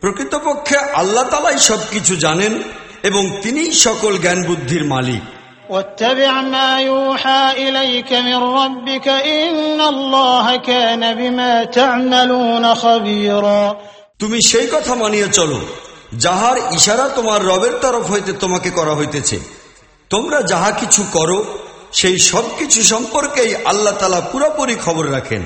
প্রকৃতপক্ষে আল্লাহ তালাই সবকিছু জানেন এবং তিনিই সকল জ্ঞান বুদ্ধির মালিক তুমি সেই কথা মানিয়ে চলো যাহার ইশারা তোমার রবের তরফ হইতে তোমাকে করা হইতেছে। তোমরা যাহা কিছু করো সেই সবকিছু সম্পর্কেই আল্লাহ তালা পুরোপুরি খবর রাখেন।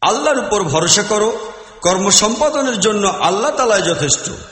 আল্লাহর উপর ভরসা করো। কর্ম সম্পাদনের জন্য আল্লাহ তালায় যথেষ্ট।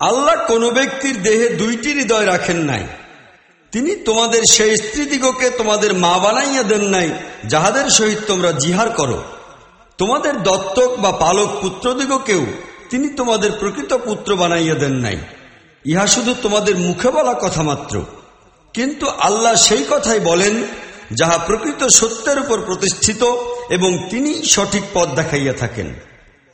আল্লাহ কোন ব্যক্তির দেহে দুইটি হৃদয় রাখেন নাই। তিনি তোমাদের সেই স্ত্রীদিগকে তোমাদের মা বানাইয়া দেন নাই, যাহাদের সহিত তোমরা জিহার করো। তোমাদের দত্তক বা পালক পুত্রদিগকেও তিনি তোমাদের প্রকৃত পুত্র বানাইয়া দেন নাই। ইহা শুধু তোমাদের মুখে বলা কথা মাত্র। কিন্তু আল্লাহ সেই কথাই বলেন, যাহা প্রকৃত সত্যের উপর প্রতিষ্ঠিত এবং তিনি সঠিক পথ দেখাইয়া থাকেন।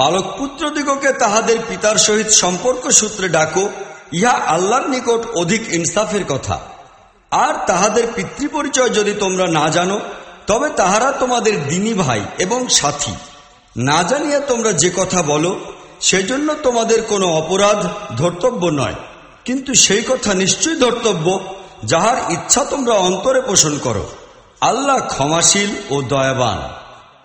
পালক পুত্রদিগকে তাহাদের পিতার সহিত সম্পর্ক সূত্রে ডাকো, ইহা আল্লাহর নিকট অধিক ইনসাফের কথা। আর তাহাদের পিতৃপরিচয় যদি তোমরা না জানো, তবে তাহারা তোমাদের দিনী ভাই এবং সাথী। না জানিয়া তোমরা যে কথা বলো, সেজন্য তোমাদের কোনো অপরাধ ধর্তব্য নয়। কিন্তু সেই কথা নিশ্চয়ই ধর্তব্য, যাহার ইচ্ছা তোমরা অন্তরে পোষণ করো। আল্লাহ ক্ষমাশীল ও দয়াবান।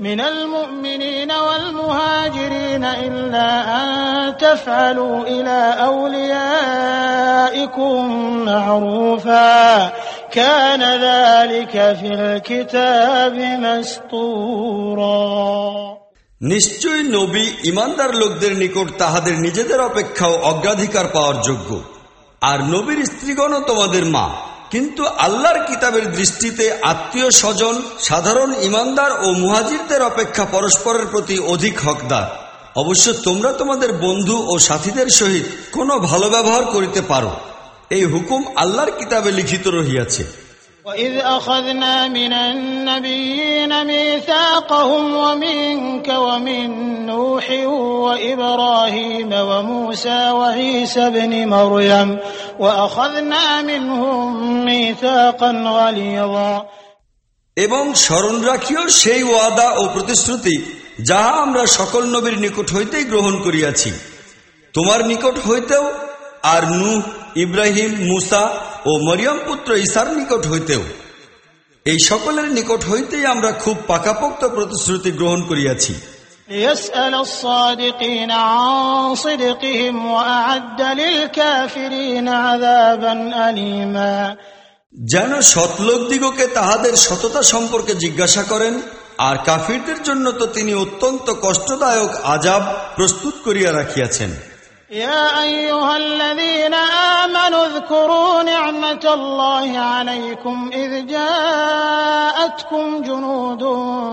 من المؤمنين والمهاجرين إلا أن تفعلوا إلى أوليائكم معروفا كان ذلك في الكتاب مسطورا নিশ্চয়ই নবী ইমানদার লোকদের নিকট তাহাদের নিজেদের অপেক্ষাও অগ্রাধিকার পাওয়ার যোগ্য আর নবীর স্ত্রীগণও তোমাদের মা কিন্তু আল্লাহর কিতাবের দৃষ্টিতে আত্মীয় স্বজন, সাধারণ ইমানদার ও মুহাজিরদের অপেক্ষা পরস্পরের প্রতি অধিক হকদার। অবশ্য তোমরা তোমাদের বন্ধু ও সাথীদের সহিত কোনো ভালো ব্যবহার করিতে পারো। এই হুকুম আল্লাহর কিতাবে লিখিত রহিয়াছে। وإذ أخذنا من النبيين ميثاقهم ومنك ومن نوح وإبراهيم وموسى وعيسى بن مريم وأخذنا منهم ميثاقا غليظا এবং স্মরণ রাখিও সেই ওয়াদা ও প্রতিশ্রুতি যাহা আমরা সকল নবীর নিকট হইতেই গ্রহণ করিয়াছি তোমার নিকট হইতেও আর নূহ ইব্রাহিম মুসা ও মরিয়ম পুত্র ঈশার নিকট হইতেও। এই সকলের নিকট হইতেই আমরা খুব পাকাপোক্ত প্রতিশ্রুতি গ্রহণ করিয়াছি। যেন সতলোক দিগকে তাহাদের সততা সম্পর্কে জিজ্ঞাসা করেন আর কাফিরদের জন্য তো তিনি অত্যন্ত কষ্টদায়ক আজাব প্রস্তুত করিয়া রাখিয়াছেন। يا أيها الذين آمنوا اذكروا نعمة الله عليكم إذ جاء لكم جنود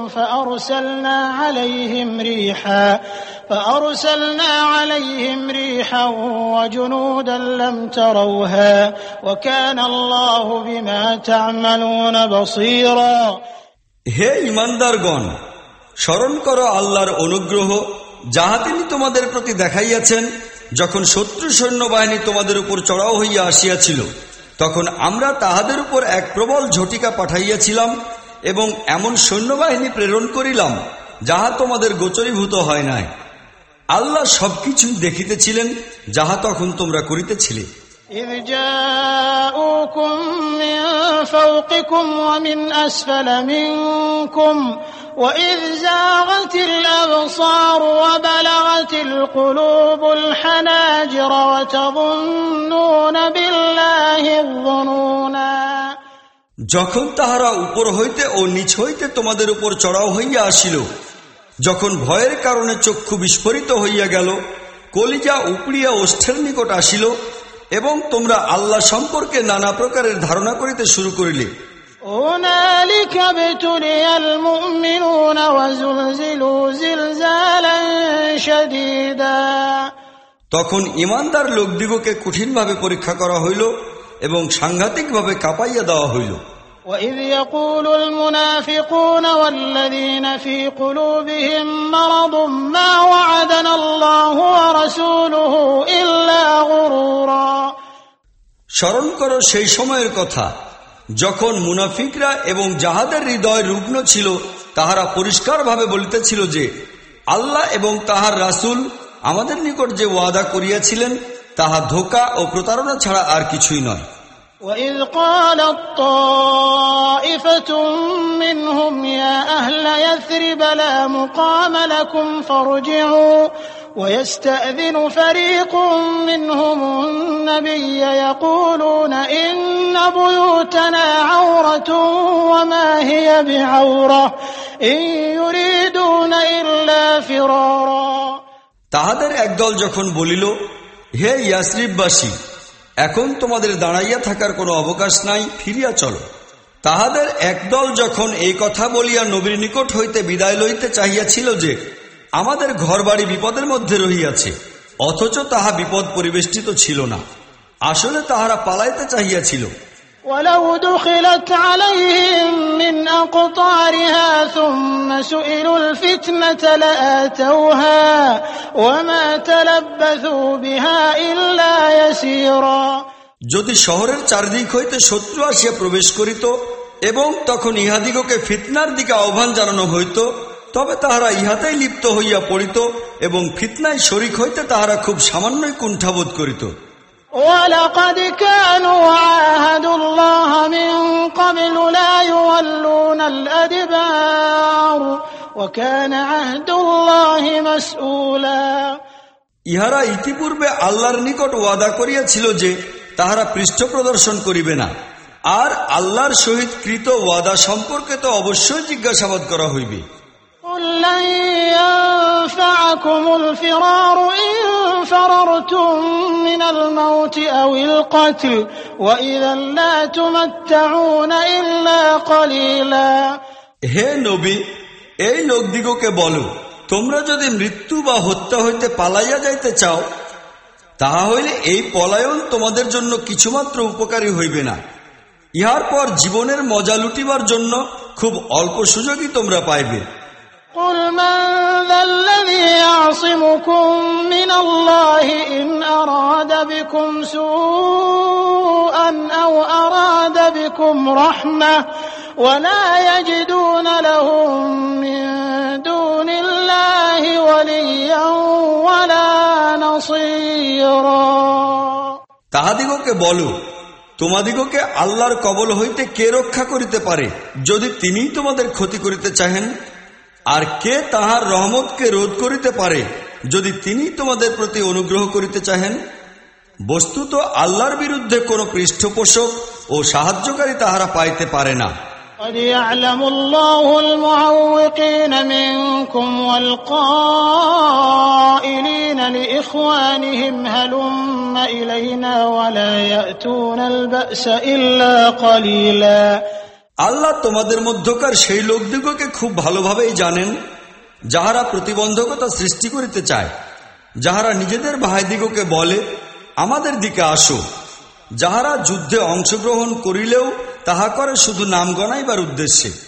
فأرسلنا عليهم ريحا فأرسلنا عليهم ريحا وجنودا لم تروها وكان الله بما تعملون بصيرا হে ইমানদারগণ স্মরণ করো আল্লাহর অনুগ্রহ যাহা তিনি তোমাদের প্রতি দেখাইয়াছেন যখন শত্রু সৈন্যবাহিনী তোমাদের উপর চড়াও হইয়া আসিয়াছিল তখন আমরা তাহাদের উপর এক প্রবল ঝটিকা পাঠাইয়াছিলাম এবং এমন সৈন্যবাহিনী প্রেরণ করিলাম যাহা তোমাদের গোচরীভূত হয় নাই আল্লাহ সবকিছুই দেখিতেছিলেন যাহা তখন তোমরা করিতেছিলে إذ جاءوكم من فوقكم ومن أسفل منكم وإذ زاغت الأبصار وبلغت القلوب الحناجر وتظنون بالله الظنونا যখন তাহারা উপর হইতে ও নিচ হইতে তোমাদের উপর চড়াও হইয়া আসিল যখন ভয়ের কারণে চক্ষু বিস্ফোরিত হইয়া গেল কলিজা উপড়িয়া ওষ্ঠের নিকট আসিল এবং তোমরা আল্লাহ সম্পর্কে নানা প্রকারের ধারণা করিতে শুরু করিলে هنالك ابتلي المؤمنون وزلزلوا زلزالا شديدا তখন ইমানদার লোকদিগকে কঠিনভাবে পরীক্ষা করা হইল এবং সাংঘাতিকভাবে কাঁপাইয়া দেওয়া হইল وإذ يقول المنافقون والذين في قلوبهم مرض ما وعدنا الله ورسوله إلا غرورا স্মরণ করো সেই সময়ের কথা যখন মুনাফিকরা এবং যাহাদের হৃদয় রুগ্ন ছিল তাহারা পরিষ্কারভাবে বলিতেছিল যে আল্লাহ এবং তাহার রাসূল আমাদের নিকট যে ওয়াদা করিয়াছিলেন তাহা ধোকা ও প্রতারণা ছাড়া আর কিছুই নয় وإذ قالت طائفة منهم يا أهل يثرب لا مقام لكم فارجعوا ويستأذن فريق منهم النبي يقولون إن بيوتنا عورة وما هي بعورة إن يريدون إلا فرارا তাহাদের একদল যখন বলিল হে ইয়াসরিববাসী এখন তোমাদের দাঁড়াইয়া থাকার কোনো অবকাশ নাই ফিরিয়া চলো তাহাদের একদল যখন এই কথা বলিয়া নবীর নিকট হইতে বিদায় লইতে চাহিয়াছিল যে আমাদের ঘরবাড়ি বিপদের মধ্যে রহিয়াছে অথচ তাহা বিপদ পরিবেষ্টিত ছিল না আসলে তাহারা পালাইতে চাহিয়াছিল ولو دخلت عليهم من أقطارها ثم سئلوا الفتنة لآتوها وما تلبثوا بها إلا يسيرا যদি শহরের চারদিক হইতে শত্রু আসিয়া প্রবেশ করিত এবং তখন ইহাদিগকে ফিতনার দিকে আহ্বান জানানো হইত তবে তাহারা ইহাতেই লিপ্ত হইয়া পড়িত এবং ফিতনায় শরিক হইতে তাহারা খুব সামান্যই কুণ্ঠাবোধ করিত ولقد كانوا عاهدوا الله من قبل لا يولون الأدبار وكان عهد الله مسؤولا ইহারা ইতিপূর্বে আল্লাহর নিকট ওয়াদা করিয়াছিল যে তাহারা পৃষ্ঠ প্রদর্শন করিবে না আর আল্লাহর সহিত কৃত ওয়াদা সম্পর্কে তো অবশ্যই জিজ্ঞাসাবাদ করা হইবে قل لن ينفعكم الفرار إن فررتم من الموت أو القتل وإذا لا تمتعون إلا قليلا হে নবী এই লোকদিগকে বলো তোমরা যদি মৃত্যু বা হত্যা হইতে পালাইয়া যাইতে চাও তাহা হইলে এই পলায়ন তোমাদের জন্য কিছুমাত্র উপকারী হইবে না ইহার পর জীবনের মজা লুটিবার জন্য খুব অল্প সুযোগই তোমরা পাইবে قل من ذا الذي يعصمكم من الله إن أراد بكم سوءا أو أراد بكم رحمة ولا يجدون لهم من دون الله وليا ولا نصيرا তাহাদিগকে বলো তোমাদিগকে আল্লাহর কবল হইতে কে রক্ষা করিতে পারে যদি তিনিই তোমাদের ক্ষতি করিতে চাহেন আর কে তাহার রহমতকে রোধ করিতে পারে যদি তিনি তোমাদের প্রতি অনুগ্রহ করিতে চাহেন বস্তুত আল্লাহর বিরুদ্ধে কোনো পৃষ্ঠপোষক ও সাহায্যকারী তাহারা পাইতে পারে না قد يعلم الله المعوقين منكم والقائلين لإخوانهم هلم إلينا ولا يأتون البأس إلا قليلا আল্লাহ তোমাদের মধ্যকার সেই লোকদিগকে খুব ভালোভাবেই জানেন, যাহারা প্রতিবন্ধকতা সৃষ্টি করিতে চায়। যাহারা নিজেদের ভাইদিগকে বলে, আমাদের দিকে আসো। যাহারা যুদ্ধে অংশগ্রহণ করিলেও তাহা করে শুধু নাম গণাইবার উদ্দেশ্যে।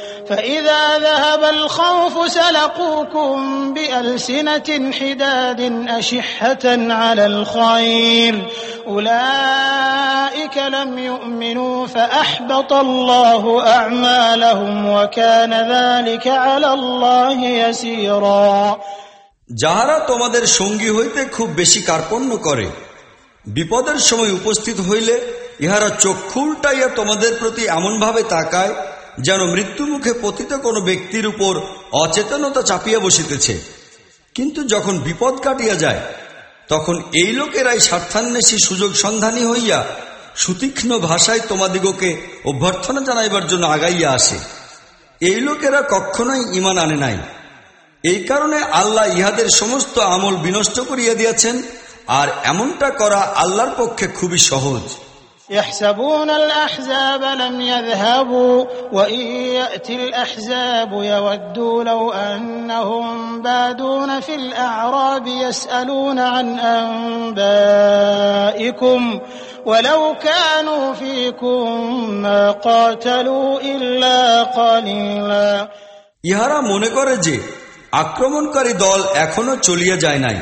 فإذا ذهب الخوف سلقوكم بألسنة حداد أشحة على الخير أولئك لم يؤمنوا فأحبط الله أعمالهم وكان ذلك على الله يسيرا যাহারা তোমাদের সঙ্গী হইতে খুব বেশি কার্পণ্য করে বিপদের সময় উপস্থিত হইলে ইহারা চক্ষু উল্টাইয়া তোমাদের প্রতি এমনভাবে তাকায় যেন মৃত্যুমুখে পতিত কোনো ব্যক্তির উপর অচেতনতা চাপিয়া বসিতেছে। কিন্তু যখন বিপদ কাটিয়া যায়, তখন এই লোকেরাই স্বার্থান্বেষী সুযোগ সন্ধানী হইয়া সুতীক্ষ্ণ ভাষায় তোমাদিগকে অভ্যর্থনা জানাইবার জন্য আগাইয়া আসে। এই লোকেরা কখনোই ইমান আনে নাই। এই কারণে আল্লাহ ইহাদের সমস্ত আমল বিনষ্ট করিয়া দিয়াছেন, আর এমনটা করা আল্লাহর পক্ষে খুবই সহজ। يحسبون الأحزاب لم يذهبوا وإن يأتي الأحزاب يودوا لو أنهم بادون في الأعراب يسألون عن أنبائكم ولو كانوا فيكم ما قاتلوا إلا قليلا ইহারা মনে করে যে আক্রমণকারী দল এখনো চলিয়া যায় নাই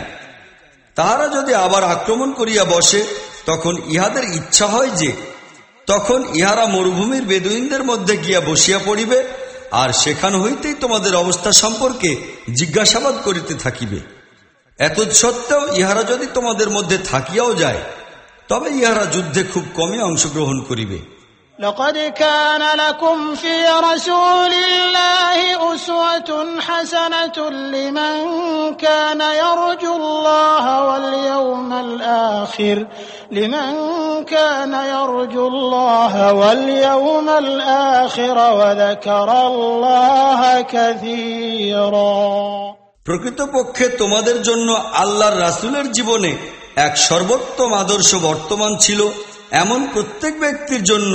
তাহারা যদি আবার আক্রমণ করিয়া বসে তখন ইহাদের ইচ্ছা হয় যে, তখন ইহারা মরুভূমির বেদুইনদের মধ্যে গিয়া বসিয়া পড়িবে, আর সেখান হইতেই তোমাদের অবস্থা সম্পর্কে জিজ্ঞাসাবাদ করিতে থাকিবে। এত সত্ত্বেও ইহারা যদি তোমাদের মধ্যে থাকিয়াও যায়, তবে ইহারা যুদ্ধে খুব কমই অংশগ্রহণ করিবে। لقد كان لكم في رسول الله أسوة حسنة لمن كان يرجو الله واليوم الآخر لمن كان يرجو الله واليوم الآخر وذكر الله كثيرا প্রকৃতপক্ষে তোমাদের জন্য আল্লাহর রাসুলের জীবনে এক সর্বোত্তম আদর্শ বর্তমান ছিল এমন প্রত্যেক ব্যক্তির জন্য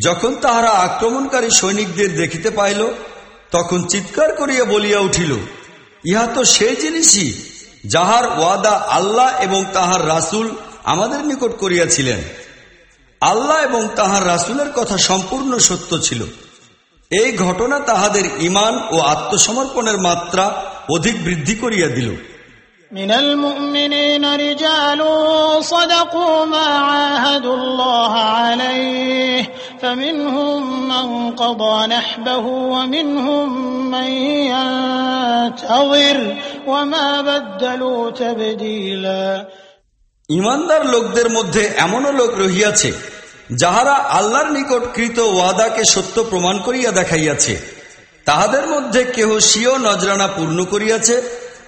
যখন তাহারা আক্রমণকারী সৈনিকদের দেখিতে পাইল, তখন চিৎকার করিয়া বলিয়া উঠিল, ইহা তো সেই জিনিসই যাহার ওয়াদা আল্লাহ এবং তাহার রাসুল আমাদের নিকট করিয়াছিলেন। আল্লাহ এবং তাহার রাসুলের কথা সম্পূর্ণ সত্য ছিল। এই ঘটনা তাহাদের ইমান ও আত্মসমর্পণের মাত্রা অধিক বৃদ্ধি করিয়া দিল। من المؤمنين رجال صدقوا ما عاهدوا الله عليه فمنهم من قضى نحبه ومنهم من ينتظر وما بدلوا تبديلا ইমানদার লোকদের মধ্যে এমনও লোক রহিয়াছে যাহারা আল্লাহর নিকট কৃত ওয়াদাকে সত্য প্রমাণ করিয়া দেখাইয়াছে তাহাদের মধ্যে কেহ স্বীয় নজরানা পূর্ণ করিয়াছে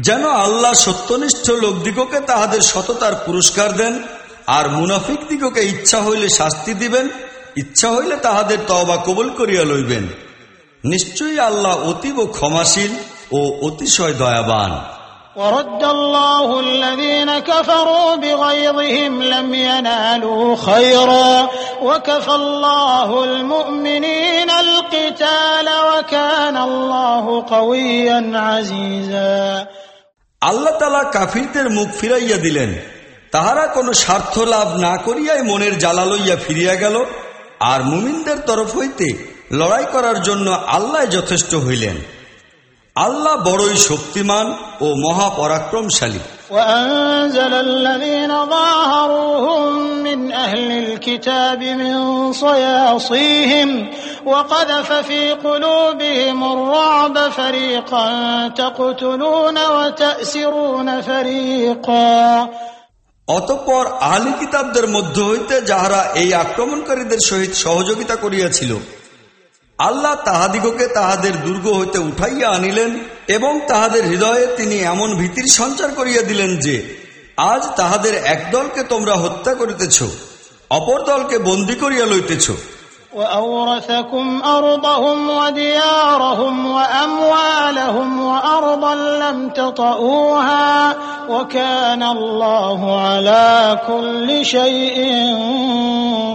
যেন আল্লাহ সত্যনিষ্ঠ লোকদিগকে তাহাদের সততার পুরস্কার দেন, আর মুনাফিক দিগকে ইচ্ছা হইলে শাস্তি দিবেন, ইচ্ছা হইলে তাহাদের তবা কবল করিয়া লইবেন। নিশ্চয়ই আল্লাহ অতীব ক্ষমাশীল ও অতিশয় দয়াবান। ورد الله الذين كفروا بغيظهم لم ينالوا خيرا وكفى الله المؤمنين القتال وكان الله قويا عزيزا আল্লাহ তালা কাফিরদের মুখ ফিরাইয়া দিলেন তাহারা কোনো স্বার্থ লাভ না করিয়াই মনের জ্বালা লইয়া ফিরিয়া গেল আর মুমিনদের তরফ হইতে লড়াই করার জন্য আল্লাহ যথেষ্ট হইলেন আল্লাহ বড়ই শক্তিমান ও মহাপরাক্রমশালী وأنزل الذين ظاهروهم من أهل الكتاب من صياصيهم وقذف في قلوبهم الرعب فريقا تقتلون وتأسرون فريقا অতঃপর আহলি কিতাবদের মধ্য হইতে যাহারা এই আক্রমণকারীদের সহিত সহযোগিতা করিয়াছিল আল্লাহ তাহাদিগকে তাহাদের দুর্গ হইতে উঠাইয়া আনিলেন এবং তাহাদের হৃদয়ে তিনি এমন ভীতির সঞ্চার করিয়া দিলেন যে আজ তাহাদের এক দলকে তোমরা হত্যা করিতেছ অপর দলকে বন্দি করিয়া লইতেছ وأورثكم أرضهم وديارهم وأموالهم وأرضا لم تطئوها وكان الله على كل شيء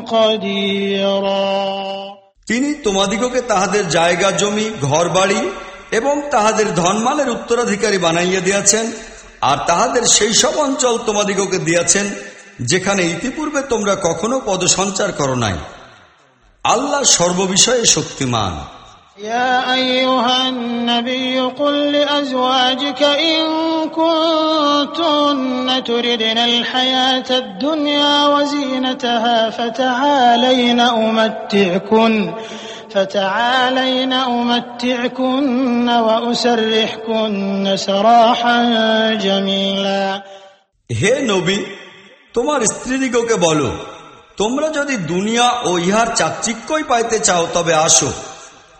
قديرا তিনি তোমাদিগকে তাহাদের জায়গা, জমি ঘর বাড়ি এবং তাহাদের ধনমালের উত্তরাধিকারী বানাইয়া দিয়াছেন, আর তাহাদের সেই সব অঞ্চল তোমাদিগকে দিয়াছেন, যেখানে ইতিপূর্বে তোমরা কখনো পদসঞ্চার করো নাই। আল্লাহ সর্ববিষয়ে শক্তিমান। يا أيها النبي قل لأزواجك إن كنتن تردن الحياة الدنيا وزينتها فتعالين أمتعكن فتعالين أمتعكن وأسرحكن سراحا جميلا হে নবী তোমার স্ত্রীদিগকে বলো তোমরা যদি দুনিয়া ও ইহার চাকচিক্যই পাইতে চাও তবে আসো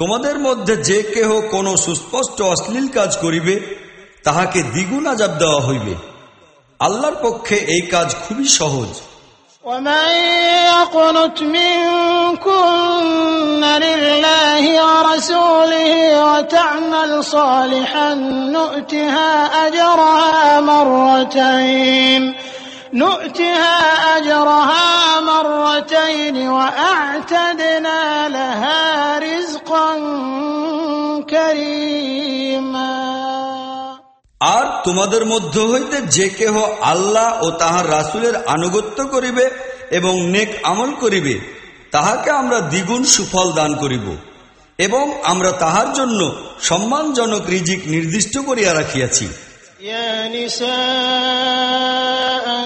তোমাদের মধ্যে যে কেহ কোনো সুস্পষ্ট অশ্লীল কাজ করিবে তাহাকে দ্বিগুণ আজাব দেওয়া হইবে আল্লাহর পক্ষে এই কাজ খুবই সহজ ومن يقنت منكن لله ورسوله وتعمل صالحا نؤتها أجرها مرتين نؤتها أجرها مرتين وأعتدنا لها رزقا كريما আর তোমাদের মধ্য হইতে যে কেহ আল্লাহ ও তাহার রাসুলের আনুগত্য করিবে এবং নেক আমল করিবে তাহাকে আমরা দ্বিগুণ সুফল দান করিব এবং আমরা তাহার জন্য সম্মানজনক রিজিক নির্দিষ্ট করিয়া রাখিয়াছি يا نساء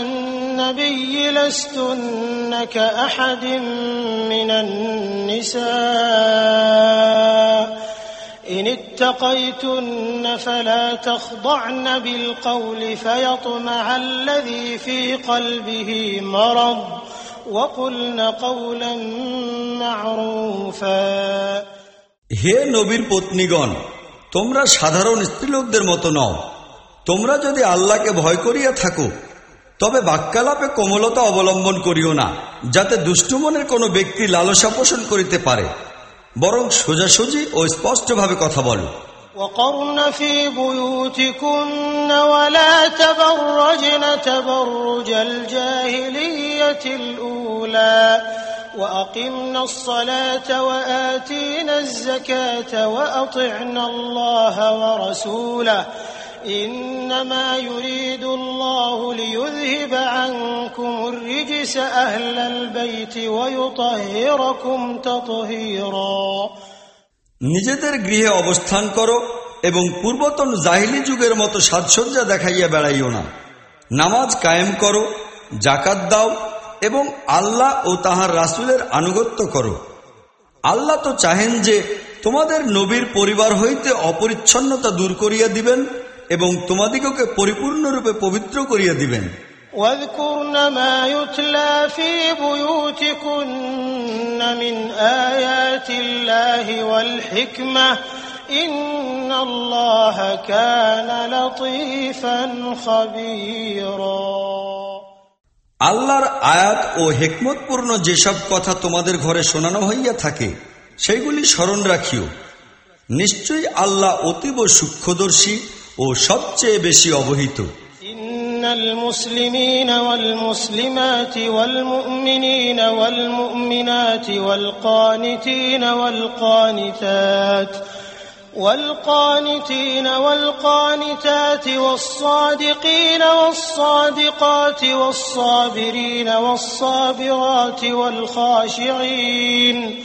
النبي لستن كأحد من النساء إن اتقيتن فلا تخضعن بالقول فيطمع الذي في قلبه مرض وقلن قولا معروفا হে নবীর পত্নীগণ তোমরা সাধারণ স্ত্রীলোকদের মতো নও তোমরা যদি আল্লাহকে ভয় করিয়া থাকো তবে বাক্যালাপে কোমলতা অবলম্বন করিও না যাতে দুষ্টুমনের কোনো ব্যক্তি লালসা পোষণ করিতে পারে বরং সোজাসুজি ও স্পষ্টভাবে কথা বলো وقرن في بيوتكن ولا تبرجن تبرج الجاهلية الأولى وأقمنا الصلاة وآتينا الزكاة وأطعنا الله ورسوله إنما يريد الله ليذهب عنكم الرجس أهل البيت ويطهركم تطهيرا নিজেদের গৃহে অবস্থান করো এবং পূর্বতন জাহিলি যুগের মতো সাজসজ্জা দেখাইয়া বেড়াইও না নামাজ কায়েম করো জাকাত দাও এবং আল্লাহ ও তাহার রাসুলের আনুগত্য করো আল্লাহ তো চাহেন যে তোমাদের নবীর পরিবার হইতে অপরিচ্ছন্নতা দূর করিয়া দিবেন এবং তোমাদিগকে পরিপূর্ণরূপে পবিত্র করিয়া দিবেন واذكرن ما يتلى في بيوتكن من آيات الله والحكمة إن الله كان لطيفا خبيرا আল্লাহর আয়াত ও হেকমতপূর্ণ যেসব কথা তোমাদের ঘরে শোনানো হইয়া থাকে সেইগুলি স্মরণ রাখিও নিশ্চয়ই আল্লাহ অতীব সূক্ষ্মদর্শী ও সবচেয়ে বেশি অবহিত إن المسلمين والمسلمات والمؤمنين والمؤمنات والقانتين والقانتات والقانتين والقانتات والصادقين والصادقات والصابرين والصابرات والخاشعين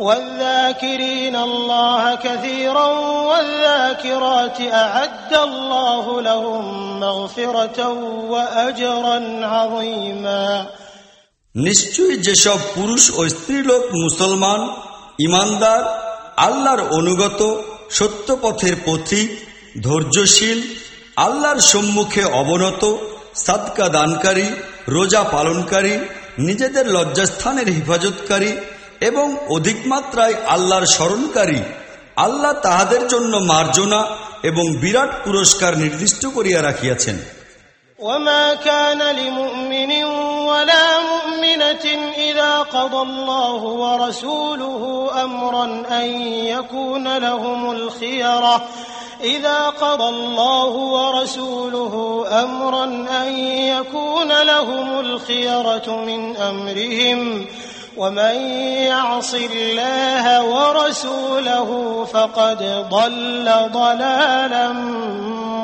والذاكرين الله كثيرا والذاكرات أعد الله لهم مغفرة وأجرا عظيما নিশ্চয়ই যেসব পুরুষ ও স্ত্রীলোক মুসলমান ইমানদার আল্লাহর অনুগত সত্যপথের পথিক ধৈর্যশীল আল্লাহর সম্মুখে অবনত সাদকা দানকারী রোজা পালনকারী নিজেদের লজ্জাস্থানের হেফাজতকারী এবং অধিক মাত্রায় আল্লাহর স্মরণকারী আল্লাহ তাহাদের জন্য মার্জনা এবং বিরাট পুরস্কার নির্দিষ্ট করিয়া রাখিয়াছেন وما كان لمؤمن ولا مؤمنة إذا قضى الله ورسوله أمرا أن يكون لهم الخيرة إذا قضى الله ورسوله أمرا أن يكون لهم الخيرة من أمرهم ومن يعص الله ورسوله فقد ضل ضلالا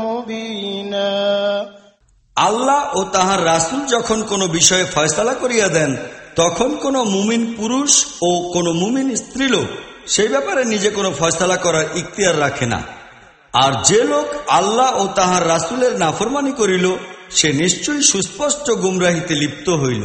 مبينا আল্লাহ ও তাহার রাসুল যখন কোনো বিষয়ে ফয়সালা করিয়া দেন তখন কোনো মুমিন পুরুষ ও কোনো মুমিন স্ত্রীলোক সেই ব্যাপারে নিজে কোনো ফয়সালা করার ইখতিয়ার রাখে না আর যে লোক আল্লাহ ও তাহার রাসুলের নাফরমানি করিল সে নিশ্চয়ই সুস্পষ্ট গুমরাহিতে লিপ্ত হইল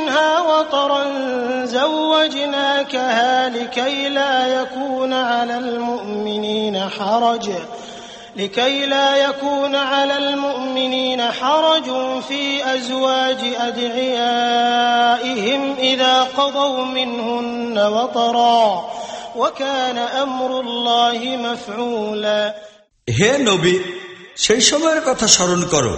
منها وطرا زوجناكها لكي لا يكون على المؤمنين حرج لكي لا يكون على المؤمنين حرج في أزواج أدعيائهم إذا قضوا منهن وطرا وكان أمر الله مفعولا হে নবী সেই সময়ের কথা স্মরণ করো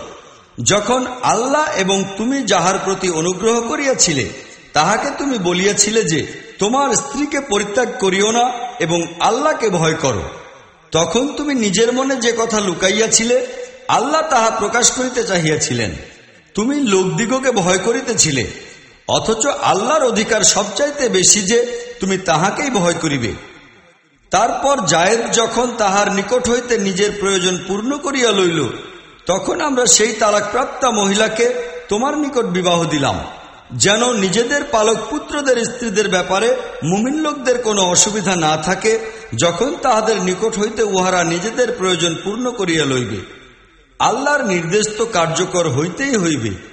যখন আল্লাহ এবং তুমি যাহার প্রতি অনুগ্রহ করিয়াছিলে, তাহাকে তুমি বলিয়াছিলে যে, তোমার স্ত্রীকে পরিত্যাগ করিও না এবং আল্লাহকে ভয় করো। তখন তুমি নিজের মনে যে কথা লুকাইয়াছিলে, আল্লাহ তাহা প্রকাশ করিতে চাহিয়াছিলেন। তুমি লোকদিগকে ভয় করিতেছিলে, অথচ আল্লাহর অধিকার সবচাইতে বেশি যে, তুমি তাহাকেই ভয় করিবে। তারপর জায়েদ যখন তাহার নিকট হইতে নিজের প্রয়োজন পূর্ণ করিয়া লইল তখন আমরা সেই তালাকপ্রাপ্তা মহিলাকে তোমার নিকট বিবাহ দিলাম, যেন নিজেদের পালক পুত্রদের স্ত্রীদের ব্যাপারে মুমিন লোকদের কোনো অসুবিধা না থাকে, যখন তাহাদের নিকট হইতে উহারা নিজেদের প্রয়োজন পূর্ণ করিয়া লইবে। আল্লাহর নির্দেশ তো কার্যকর হইতেই হইবে।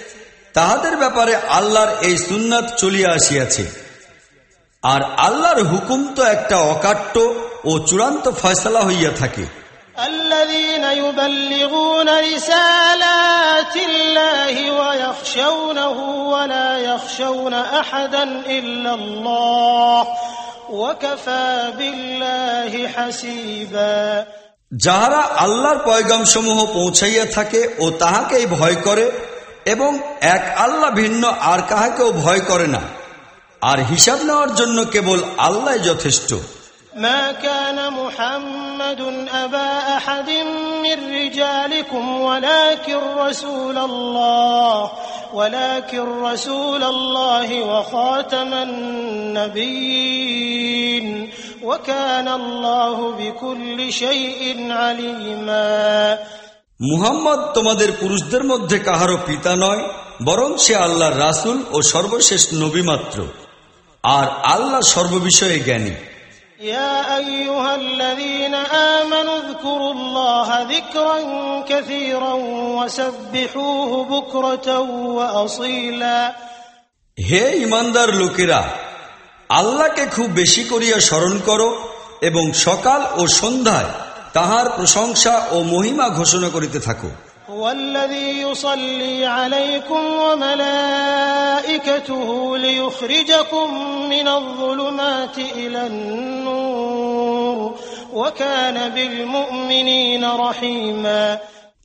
তাহাদের ব্যাপারে আল্লাহর এই সুন্নাত চলিয়া আসিয়াছে আর আল্লাহর হুকুম তো একটা অকাট্য ও চূড়ান্ত ফয়সলা হইয়া থাকে الذين يبلغون رسالات الله ويخشونه ولا يخشون أحدا إلا الله وكفى بالله حسيبا যাহারা আল্লাহর পয়গাম সমূহ পৌঁছাইয়া থাকে ও তাহাকেই ভয় করে এবং এক আল্লাহ ভিন্ন আর কাহাকেও ভয় করে না আর হিসাব নেওয়ার জন্য কেবল আল্লাহ যথেষ্ট ما كان محمد أبا أحد من رجالكم ولكن رسول الله ولكن رسول الله وخاتم النبيين وكان الله بكل شيء عليما মুহাম্মদ তোমাদের পুরুষদের মধ্যে কাহারও পিতা নয় বরং সে আল্লাহর রাসুল ও সর্বশেষ নবী মাত্র আর আল্লাহ সর্ববিষয়ে জ্ঞানী يا أيها الذين آمنوا اذكروا الله ذكرا كثيرا وسبحوه بكرة وأصيلا হে ইমানদার লোকেরা আল্লাহকে খুব বেশি করিয়া স্মরণ করো এবং সকাল ও সন্ধ্যায় তাহার প্রশংসা ও মহিমা ঘোষণা করিতে থাকো هو الذي يصلي عليكم وملائكته ليخرجكم من الظلمات إلى النور وكان بالمؤمنين رحيما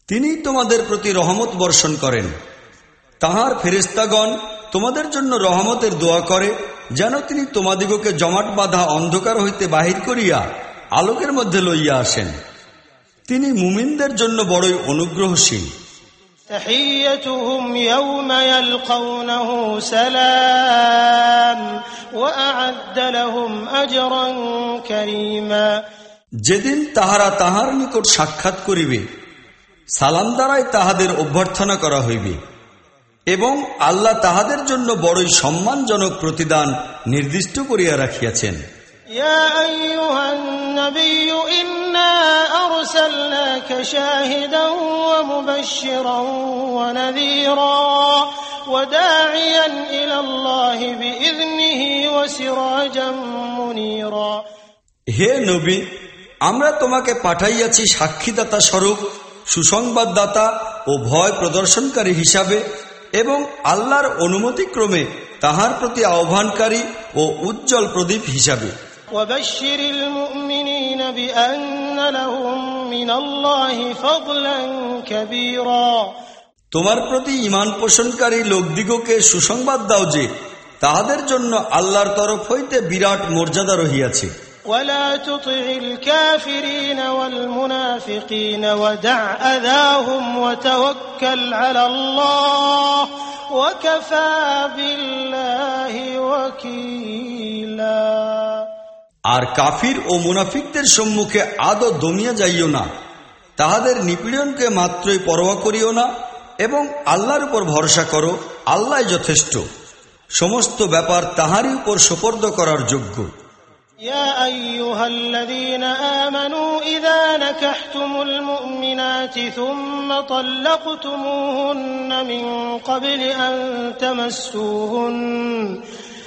তিনি তোমাদের প্রতি রহমত বর্ষণ করেন তাহার ফেরেস্তাগণ তোমাদের জন্য রহমতের দোয়া করে যেন তিনি তোমাদিগকে জমাট বাঁধা অন্ধকার হইতে বাহির করিয়া আলোকের মধ্যে লইয়া আসেন তিনি মুমিনদের জন্য বড়ই অনুগ্রহশীল تحيتهم يوم يلقونه سلام وأعد لهم أجرا كريما যেদিন তাহারা তাহার নিকট সাক্ষাৎ করিবে সালাম দ্বারাই তাহাদের অভ্যর্থনা করা হইবে এবং আল্লাহ তাহাদের জন্য বড়ই সম্মানজনক প্রতিদান নির্দিষ্ট করিয়া রাখিয়াছেন يا أيها النبي إنا أرسلناك شاهدا ومبشرا ونذيرا وداعيا إلى الله بإذنه وسراجا منيرا হে নবী আমরা তোমাকে পাঠাইয়াছি সাক্ষীদাতা স্বরূপ সুসংবাদদাতা ও ভয় প্রদর্শনকারী হিসাবে এবং আল্লাহর অনুমতিক্রমে তাহার প্রতি আহ্বানকারী ও উজ্জ্বল প্রদীপ হিসাবে وبشر المؤمنين بأن لهم من الله فضلا كبيرا তোমার প্রতি ইমান পোষণকারী লোকদিগকে সুসংবাদ দাও যে তাহাদের জন্য আল্লাহর তরফ হইতে বিরাট মর্যাদা রহিয়াছে ولا تطع الكافرين والمنافقين ودع أذاهم وتوكل على الله وكفى بالله وكيلا আর কাফির ও মুনাফিকদের সম্মুখে আদৌ দমিয়া যাইও না তাহাদের নিপীড়নকে মাত্রই পরোয়া করিও না এবং আল্লাহর উপর ভরসা করো আল্লাহ যথেষ্ট সমস্ত ব্যাপার তাহারই উপর সোপর্দ করার যোগ্য يا أيها الذين آمنوا إذا نكحتم المؤمنات ثم طلقتموهن من قبل أن تمسوهن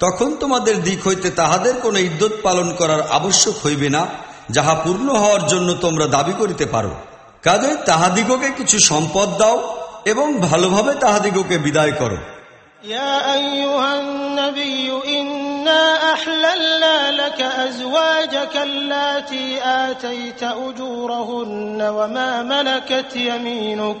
তখন তোমাদের দিক হইতে তাহাদের কোনো ইদ্যত পালন করার আবশ্যক হইবে না যাহা পূর্ণ হওয়ার জন্য তোমরা দাবি করিতে পারো কাজে তাহাদিগকে কিছু সম্পদ দাও এবং ভালোভাবে তাহাদিগকে বিদায় করো يا أيها النبي إنا أحللنا لك أزواجك اللاتي آتيت أجورهن وما ملكت يمينك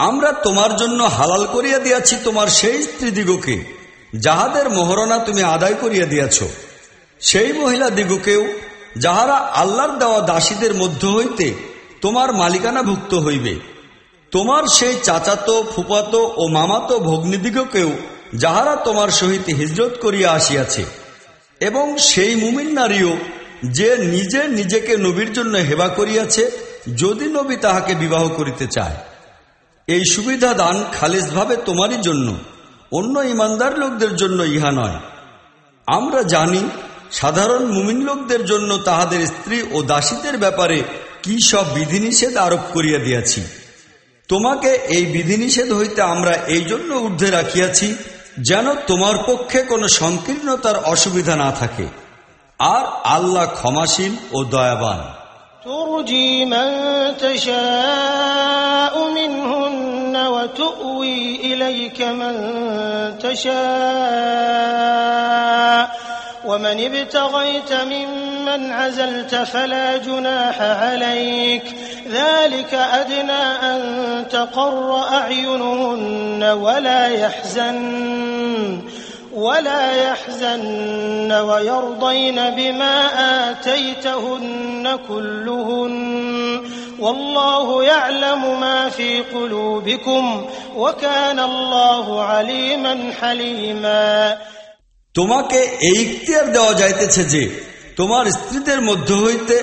আমরা তোমার জন্য হালাল করিয়া দিয়াছি তোমার সেই স্ত্রীদিগকে, যাহাদের মহরণা তুমি আদায় করিয়া দিয়াছ। সেই মহিলা দিগকেও যাহারা আল্লাহর দেওয়া দাসীদের মধ্য হইতে তোমার মালিকানাভুক্ত হইবে। তোমার সেই চাচাতো ফুপাতো ও মামাতো ভগ্নিদিগকেও, যাহারা তোমার সহিত হিজরত করিয়া আসিয়াছে। এবং সেই মুমিন নারীও, যে নিজে নিজেকে নবীর জন্য হেবা করিয়াছে, যদি নবী তাহাকে বিবাহ করিতে চায়। এই সুবিধা দান খালিসভাবে তোমারই জন্য অন্য ইমানদার লোকদের জন্য ইহা নয় আমরা জানি সাধারণ মুমিন লোকদের জন্য তাহাদের স্ত্রী ও দাসীদের ব্যাপারে কি সব বিধিনিষেধ আরোপ করিয়া দিয়াছি তোমাকে এই বিধিনিষেধ হইতে আমরা এই জন্য ঊর্ধ্বে রাখিয়াছি যেন তোমার পক্ষে কোনো সংকীর্ণতার অসুবিধা না থাকে আর আল্লাহ ক্ষমাশীল ও দয়াবান ترجي من تشاء منهن وتؤوي إليك من تشاء. ومن ابتغيت ممن عزلت فلا جناح عليك. ذلك أدنى أن تقر أعينهن ولا يحزن. ولا يحزن ويرضين بما آتيتهن كلهن والله يعلم ما في قلوبكم وكان الله عليما حليما তোমাকে এই ইখতিয়ার দেওয়া যাইতেছে যে তোমার স্ত্রীদের মধ্য হইতে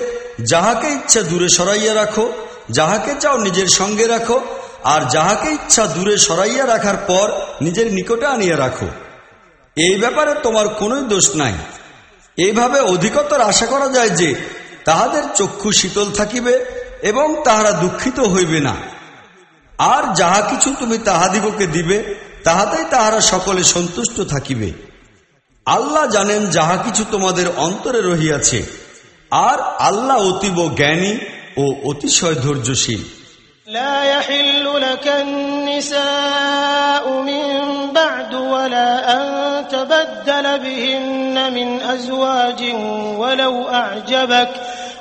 যাহাকে ইচ্ছা দূরে সরাইয়া রাখো যাহাকে চাও নিজের সঙ্গে রাখো আর যাহাকে ইচ্ছা দূরে সরাইয়া রাখার পর নিজের নিকটে আনিয়া রাখো এই ব্যাপারে তোমার কোনো দোষ নাই এইভাবে অধিকতর আশা করা যায় যে তাহাদের চক্ষু শীতল থাকিবে এবং তাহারা দুঃখিত হইবে না আর যাহা কিছু তুমি তাহাদিগকে দিবে তাহাতেই তাহারা সকলে সন্তুষ্ট থাকিবে আল্লাহ জানেন যাহা কিছু তোমাদের অন্তরে রহিয়াছে আর আল্লাহ অতীব জ্ঞানী ও অতিশয় ধৈর্যশীল لا يحل لك النساء من بعد ولا أن تبدل بهن من أزواج ولو أعجبك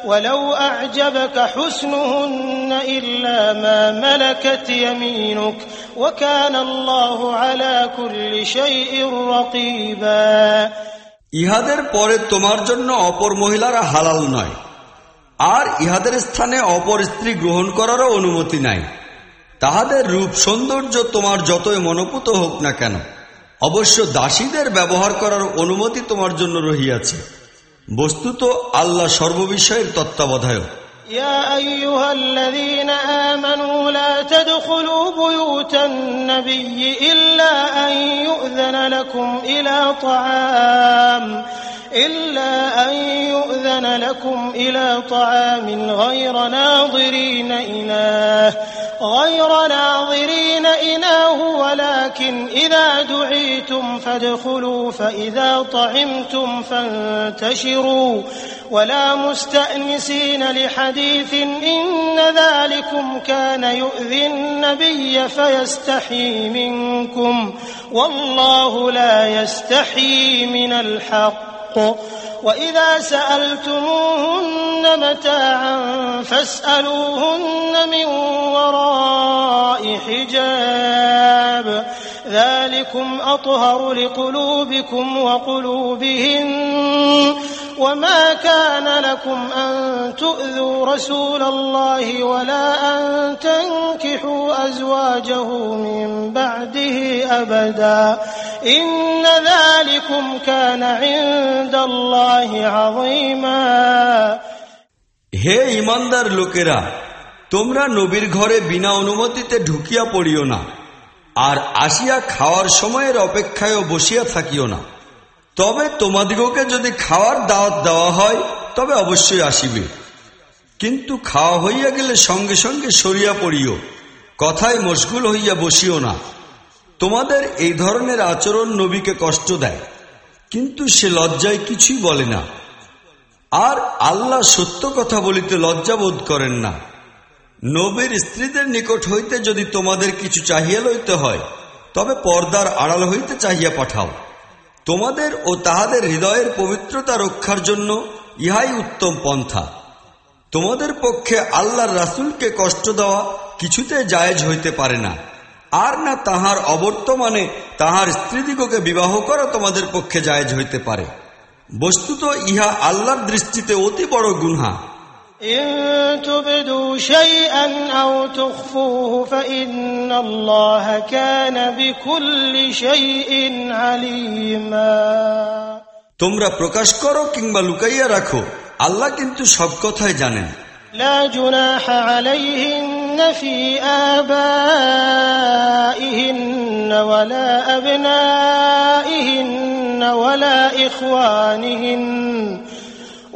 ولو أعجبك حسنهن إلا ما ملكت يمينك وكان الله على كل شيء رقيبا ইহাদের পরে তোমার জন্য অপর মহিলারা হালাল নয় আর ইহাদের স্থানে অপর স্ত্রী গ্রহণ করারও অনুমতি নাই তাহাদের রূপ সৌন্দর্য তোমার যতই মনোপুত হোক না কেন অবশ্য দাসীদের ব্যবহার করার অনুমতি তোমার জন্য রহিয়াছে বস্তুত আল্লাহ সর্ববিষয়ের তত্ত্বাবধায়ক يا أيها الذين آمنوا لا تدخلوا بيوت النبي إلا أن يؤذن لكم إلى طعام إلا أن يؤذن لكم إلى طعام غير ناظرين إناه غير ناظرين إناه ولكن إذا دعيتم فادخلوا فإذا طعمتم فانتشروا. ولا مستأنسين لحديث إن ذلكم كان يؤذي النبي فيستحي منكم. والله لا يستحي من الحق. وإذا سألتموهن متاعا فاسألوهن من وراء حجاب ذلكم أطهر لقلوبكم وقلوبهن وما كان لكم أن تؤذوا رسول الله ولا أن تنكحوا أزواجه من بعده أبدا إن ذلكم كان عند الله عظيما হে ইমানদার লোকেরা তোমরা নবীর ঘরে বিনা অনুমতিতে ঢুকিয়া পড়িও না আর আসিয়া খাওয়ার সময়ের অপেক্ষায়ও বসিয়া থাকিও না। তবে তোমাদিগকে যদি খাওয়ার দাওয়াত দেওয়া হয়, তবে অবশ্যই আসিবে। কিন্তু খাওয়া হইয়া গেলে সঙ্গে সঙ্গে সরিয়া পড়িও। কথায় মশগুল হইয়া বসিও না। তোমাদের এই ধরনের আচরণ নবীকে কষ্ট দেয়, কিন্তু সে লজ্জায় কিছুই বলে না। আর আল্লাহ সত্য কথা বলিতে লজ্জা বোধ করেন না। নবীর স্ত্রীদের নিকট হইতে যদি তোমাদের কিছু চাহিয়া লইতে হয়, তবে পর্দার আড়াল হইতে চাহিয়া পাঠাও। তোমাদের ও তাহাদের হৃদয়ের পবিত্রতা রক্ষার জন্য ইহাই উত্তম পন্থা। তোমাদের পক্ষে আল্লাহর রাসুলকে কষ্ট দেওয়া কিছুতে জায়েজ হইতে পারে না। আর না তাহার অবর্তমানে তাহার স্ত্রীদিগকে বিবাহ করা তোমাদের পক্ষে জায়েজ হইতে পারে। বস্তুত ইহা আল্লাহর দৃষ্টিতে অতি বড় গুনহা। إن تبدوا شيئا أو تخفوه فإن الله كان بكل شيء عليما তোমরা প্রকাশ করো কিংবা লুকাইয়া রাখো আল্লাহ কিন্তু সব কথাই জানেন لا جناح عليهن في آبائهن ولا أبنائهن ولا إخوانهن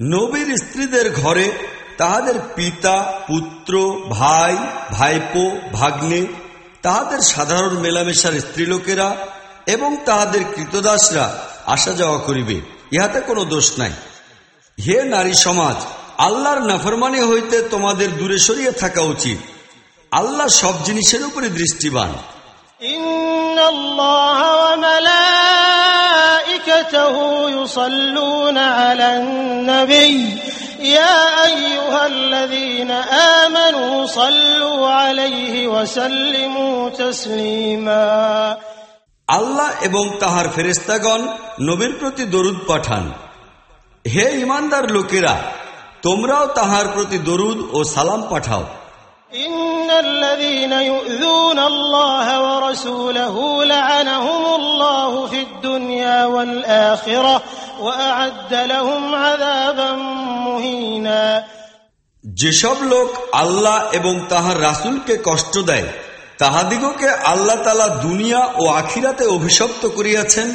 নবীর স্ত্রীদের ঘরে তাহাদের পিতা, পুত্র, ভাই, ভাইপো, ভাগ্নে, তাহাদের সাধারণ মেলামেশার স্ত্রীলোকেরা এবং তাহাদের কৃতদাসরা আসা যাওয়া করিবে, ইহাতে কোনো দোষ নাই। হে নারী সমাজ, আল্লাহর নাফরমানি হইতে তোমাদের দূরে সরিয়ে থাকা উচিত। আল্লাহ সব জিনিসের উপরে দৃষ্টিবান। ইন্নাল্লাহ ওয়া মালাইকাতুহু يصلون على النبي يا أيها الذين آمنوا صلوا عليه وسلموا تسليما আল্লাহ এবং তাহার ফেরেস্তাগণ নবীর প্রতি দরুদ পাঠান হে ইমানদার লোকেরা তোমরাও তাহার প্রতি দরুদ ও সালাম পাঠাও إن الذين يؤذون الله ورسوله لعنهم الله في الدنيا والآخرة وأعد لهم عذابا مهينا যেসব লোক আল্লাহ এবং তাহার রাসূলকে কষ্ট দেয় তাহাদিগকে আল্লাহ তালা দুনিয়া ও আখিরাতে অভিশপ্ত করিয়াছেন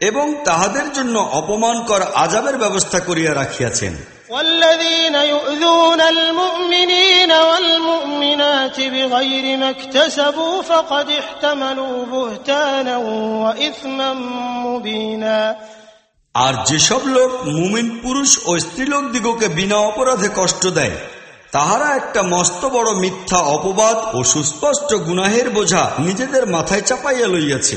এবং তাহাদের জন্য অপমানকর আজাবের ব্যবস্থা করিয়া রাখিয়াছেন والذين يؤذون المؤمنين والمؤمنات بغير ما اكتسبوا فقد احتملوا بهتانا وإثما مبينا আর যেসব লোক মুমিন পুরুষ ও স্ত্রীলোক দিগকে বিনা অপরাধে কষ্ট দেয় তাহারা একটা মস্ত বড় মিথ্যা অপবাদ ও সুস্পষ্ট গুনাহের বোঝা নিজেদের মাথায় চাপাইয়া লইয়াছে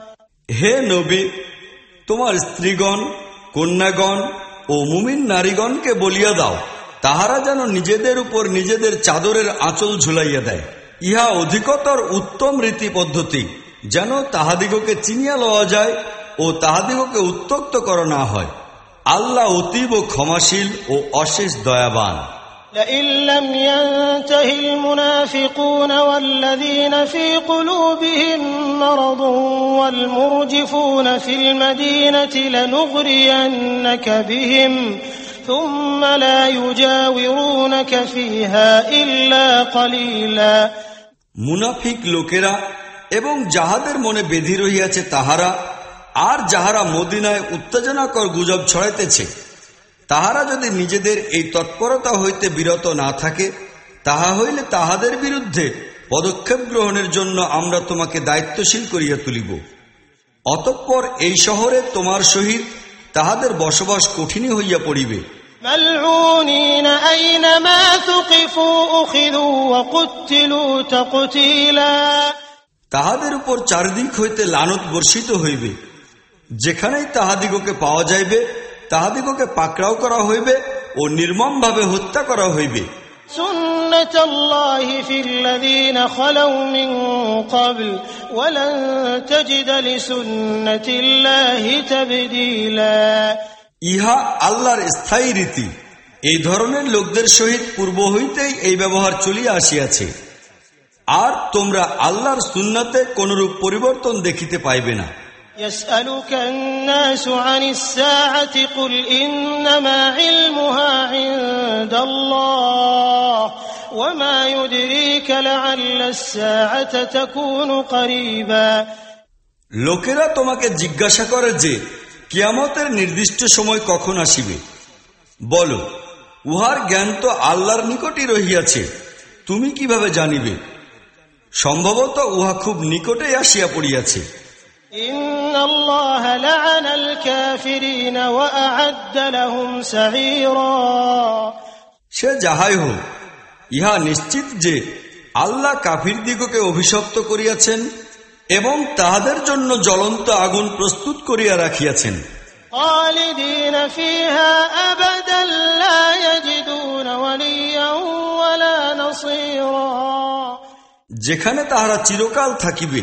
হে নবী, তোমার স্ত্রীগণ, কন্যাগণ ও মুমিন নারীগণকে বলিয়া দাও, তাহারা যেন নিজেদের উপর নিজেদের চাদরের আঁচল ঝুলাইয়া দেয়। ইহা অধিকতর উত্তম রীতি পদ্ধতি, যেন তাহাদিগকে চিনিয়া লওয়া যায় ও তাহাদিগকে উত্তক্ত করা না হয়। আল্লাহ অতীব ক্ষমাশীল ও অশেষ দয়াবান। لئن لم ينته المنافقون والذين في قلوبهم مرض والمرجفون في المدينة لنغرينك بهم ثم لا يجاورونك فيها إلا قليلا মুনাফিক লোকেরা এবং যাহাদের মনে বেধি রহিয়াছে তাহারা আর যাহারা মদিনায় উত্তেজনাকর গুজব ছড়াইতেছে তাহারা যদি নিজেদের এই তৎপরতা হইতে বিরত না থাকে তাহা হইলে তাহাদের বিরুদ্ধে পদক্ষেপ গ্রহণের জন্য আমরা তোমাকে দায়িত্বশীল করিয়া তুলিব। অতঃপর এই শহরে তোমার সহিত তাহাদের বসবাস কঠিনই হইয়া পড়িবে। তাহাদের উপর চারিদিক হইতে লানত বর্ষিত হইবে। যেখানেই তাহাদিগকে পাওয়া যাইবে তাহাদিগকে পাকড়াও করা হইবে ও নির্মমভাবে হত্যা করা হইবে سنة الله في الذين خلوا من قبل ولن تجد لسنة الله تبديلا ইহা আল্লাহর স্থায়ী রীতি এই ধরনের লোকদের সহিত পূর্ব হইতেই এই ব্যবহার চলিয়া আসিয়াছে আর তোমরা আল্লাহর সুন্নাতে কোনরূপ পরিবর্তন দেখিতে পাইবে না يسألك الناس عن الساعة قل إنما علمها عند الله وما يدريك لعل الساعة تكون قريبا লোকেরা তোমাকে জিজ্ঞাসা করে যে কিয়ামতের নির্দিষ্ট সময় কখন আসিবে বলো উহার জ্ঞান তো আল্লাহর নিকটই রহিয়াছে তুমি কিভাবে জানিবে সম্ভবত উহা খুব নিকটেই আসিয়া পড়িয়াছে إن الله لعن الكافرين وأعد لهم سعيرا সে যাহাই হোক ইহা নিশ্চিত যে আল্লাহ কাফির দিগকে অভিশপ্ত করিয়াছেন এবং তাহাদের জন্য জ্বলন্ত আগুন প্রস্তুত করিয়া রাখিয়াছেন خالدين فيها أبدا لا يجدون وليا ولا نصيرا যেখানে তাহারা চিরকাল থাকিবে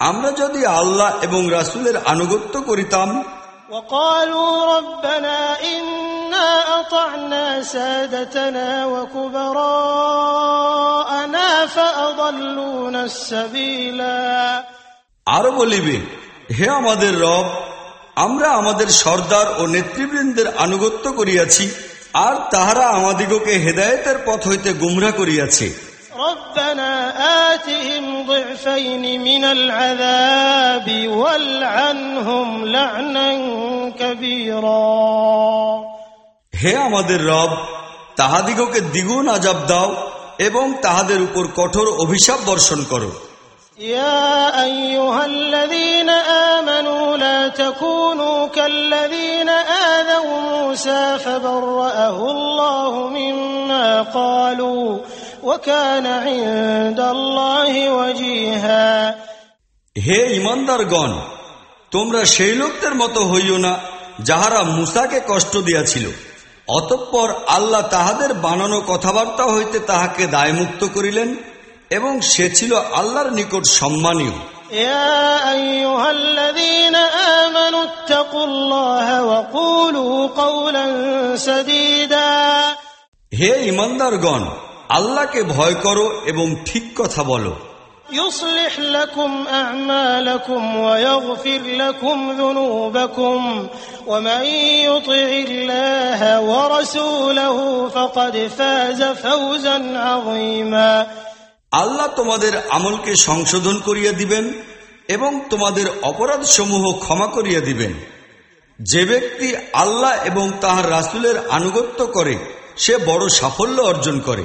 আমরা যদি আল্লাহ এবং রাসুলের আনুগত্য করিতাম وقالوا ربنا إنا أطعنا سادتنا وكبراءنا فأضلونا السبيلا আরো বলিবে হে আমাদের রব আমরা আমাদের সর্দার ও নেতৃবৃন্দের আনুগত্য করিয়াছি আর তাহারা আমাদিগকে হেদায়েতের পথ হইতে গুমরা করিয়াছে ربنا آتهم ضعفين من العذاب والعنهم لعنا كبيرا হে আমাদের রব তাহাদিগকে দ্বিগুণ আজাব দাও এবং তাহাদের উপর কঠোর অভিশাপ বর্ষণ করো يا أيها الذين آمنوا لا تكونوا كالذين آذوا موسى فبرأه الله مما قالوا وكان عند الله وجيها হে ইমানদারগণ তোমরা সেই লোকদের মতো হইও না যাহারা মুসাকে কষ্ট দিয়াছিল অতঃপর আল্লাহ তাহাদের বানানো কথাবার্তা হইতে তাহাকে দায়মুক্ত করিলেন এবং সে ছিল আল্লাহর নিকট সম্মানীয় يا أيها الذين آمنوا اتقوا الله وقولوا قولا سديدا হে ইমানদারগণ আল্লাহকে ভয় করো এবং ঠিক কথা বলো يصلح لكم أعمالكم ويغفر لكم ذنوبكم ومن يطع الله ورسوله فقد فاز فوزا عظيما আল্লাহ তোমাদের আমলকে সংশোধন করিয়া দিবেন এবং তোমাদের অপরাধ সমূহ ক্ষমা করিয়া দিবেন যে ব্যক্তি আল্লাহ এবং তাহার রাসুলের আনুগত্য করে সে বড় সাফল্য অর্জন করে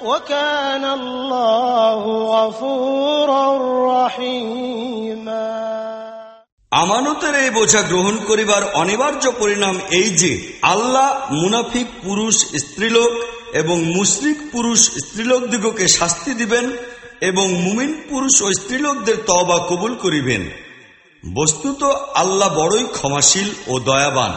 وكان الله غفورا رحيما আমানতের এই বোঝা গ্রহণ করিবার অনিবার্য পরিণাম এই যে আল্লাহ মুনাফিক পুরুষ স্ত্রীলোক এবং মুশরিক পুরুষ স্ত্রীলোক দিগকে শাস্তি দিবেন এবং মুমিন পুরুষ ও স্ত্রীলোকদের তবা কবুল করিবেন বস্তুত আল্লাহ বড়ই ক্ষমাশীল ও দয়াবান